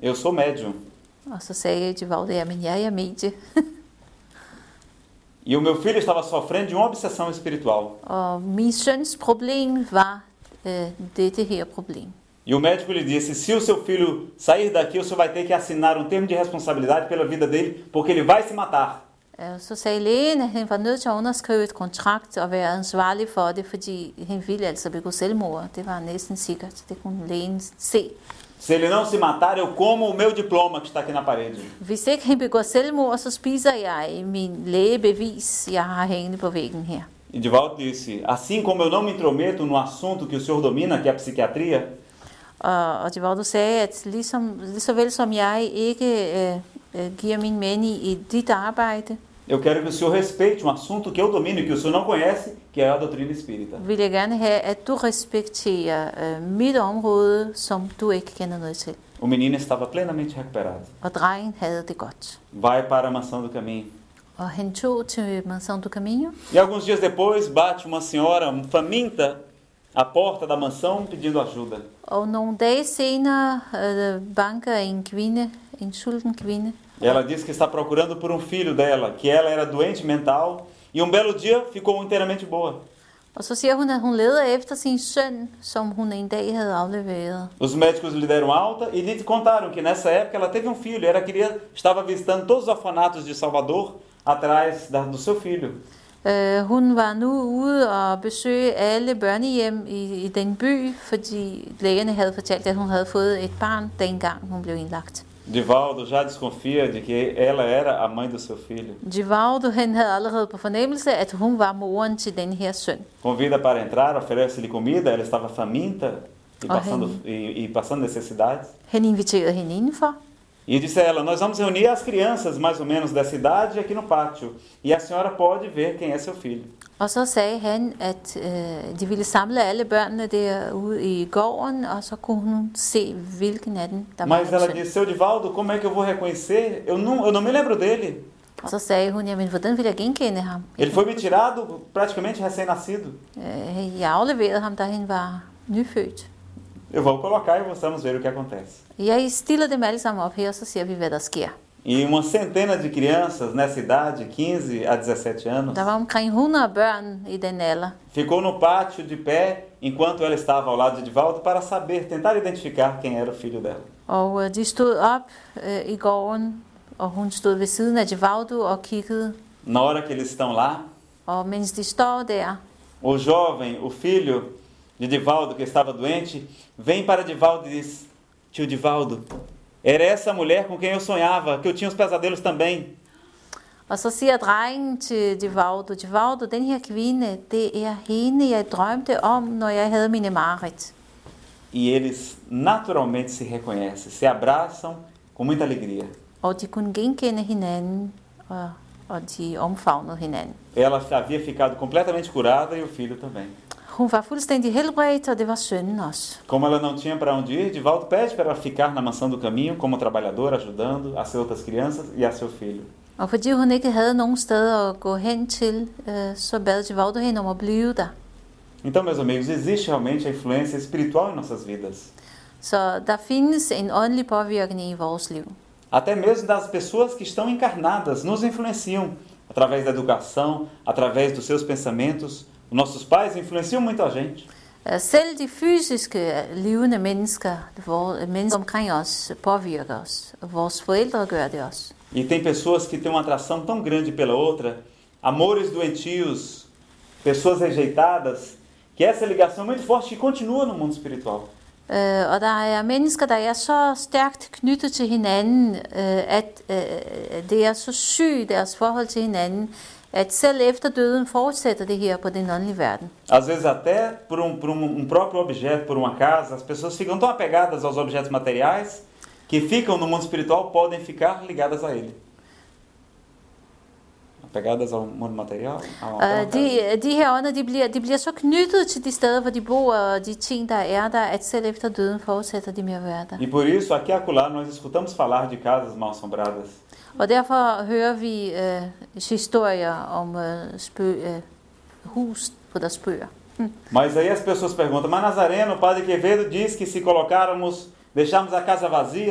Eu sou médium. Sagde Edivaldo, jamen jeg er medie. E o meu filho estava sofrendo de uma obsessão espiritual. Problem øh, dette her problem. E o médico lhe disse: se o seu filho sair daqui, o senhor vai ter que assinar um termo de responsabilidade pela vida dele, porque ele vai se matar. Øh, Så sagde lægen, at han var nødt til at underskrive et kontrakt og være ansvarlig for det, fordi han ville altså begå selvmord. Det var næsten sikkert. Det kunne lægen se. Se ele não se matar, eu como o meu diploma que está aqui na parede. Hvis ikke han begår selvmord, så spiser jeg min lægebevis, jeg har hængende på væggen her. E Divaldo disse: assim como eu não me intrometo no assunto que o senhor domina, que é a psiquiatria, Og, og sagde, at ligesom, lige så vel som jeg ikke øh, i dit arbejde, eu quero que o senhor respeite um assunto que eu domino e que o senhor não conhece, que é a doutrina espírita. vil jeg gerne have, at du respekterer mit område, som du ikke kender noget til. O menino estava plenamente recuperado. Og drengen havde det godt. Vai para a mansão do caminho. Og han tog til Mansão do Caminho, E alguns dias depois bate uma senhora faminta à porta da mansão pedindo ajuda. og nogle dage senere øh, banker en kvinde, en sulten kvinde, E ela diz que está procurando por um filho dela, que ela era doente mental e um belo dia ficou inteiramente boa. og så siger hun, at hun leder efter sin søn, som hun en dag havde afleveret. Os médicos lhe deram alta e lhe contaram que nessa época ela teve um filho. Ela queria, estava visitando todos os orfanatos de Salvador atrás da, do seu filho. Øh, hun var nu ude og besøge alle børnehjem i, i den by, fordi lægerne havde fortalt, at hun havde fået et barn, dengang hun blev indlagt. Divaldo já desconfia de que ela era a mãe do seu filho. Givaldo, han havde allerede på fornemmelse, at hun var moren til den her søn. Convida para entrar, oferece-lhe comida. Ela estava faminta e passando, e, e passando necessidades. Han inviterede hende indenfor, E disse a ela: Nós vamos reunir as crianças mais ou menos dessa idade aqui no pátio. E a senhora pode ver quem é seu filho. og så sagde han, at øh, de ville samle alle børnene derude i gården, og så kunne hun se, hvilken af dem, der var Mas hans ela disse: Seu Divaldo, como é que eu vou reconhecer? Eu não, eu não me lembro dele. Og så sagde hun, jamen hvordan vil jeg genkende ham? Ele foi me tirado praticamente recém-nascido. Øh, jeg afleverede ham, da han var nyfødt. Eu vou colocar e vamos ver o que acontece. Jeg stiller dem alle sammen op her, så ser vi, hvad der sker. E uma centena de crianças nessa idade, 15 a 17 anos, Der var omkring 100 børn i den alder. ficou no pátio de pé enquanto ela estava ao lado de Divaldo para saber, tentar identificar quem era o filho dela. Og øh, de stod op øh, i gården, og hun stod ved siden af Givaldo og kiggede. Na hora que eles estão lá, Og mens de står der, o jovem, o filho de Divaldo que estava doente, vem para Divaldo e diz: Tio Divaldo, era essa mulher com quem eu sonhava, que eu tinha os pesadelos também. og så siger drengen til Givaldo, Givaldo, den her kvinde, det er hende, jeg drømte om, når jeg havde mine mareridt. E eles naturalmente se reconhecem, se abraçam com muita alegria. Og de kunne genkende hinanden, og, og de omfavnede hinanden. Ela havia ficado completamente curada e o filho também. Hun var fuldstændig helbredt, og det var også. Como ela não tinha para onde ir, Divaldo pede para ela ficar na mansão do caminho como trabalhadora, ajudando as outras crianças e a seu filho. Og fordi hun ikke havde nogen sted at gå hen til, øh, så bad Givaldo hende om at blive der. Então, meus amigos, existe realmente a influência espiritual em nossas vidas. Så der findes en åndelig påvirkning i vores liv. Até mesmo das pessoas que estão encarnadas nos influenciam através da educação, através dos seus pensamentos. Os nossos pais influenciam muito a gente. Øh, Selv de fysiske levende mennesker, hvor, mennesker omkring os, påvirker os. Vores forældre gør det også. E tem pessoas que têm uma atração tão grande pela outra, amores doentios, pessoas rejeitadas, que essa ligação é muito forte que continua no mundo espiritual. Øh, og der er mennesker, der er så stærkt knyttet til hinanden, øh, at øh, det er så sygt deres forhold til hinanden, at selv efter døden fortsætter det her på den åndelige verden. Às vezes até por um, por um, um próprio objeto, por uma casa, as pessoas ficam tão apegadas aos objetos materiais que ficam no mundo espiritual podem ficar ligadas a ele. Apegadas ao mundo material? Øh, de, de her ånder, de bliver, de bliver så knyttet til de steder, hvor de bor, og de ting, der er der, at selv efter døden fortsætter de med at være der. E por isso, aqui e acolá, nós escutamos falar de casas mal assombradas. Og derfor hører vi øh, historier om øh, spø, øh, hus, der spøger. Mas aí as pessoas perguntam, mas Nazareno, padre Quevedo diz que se colocáramos, deixarmos a casa vazia,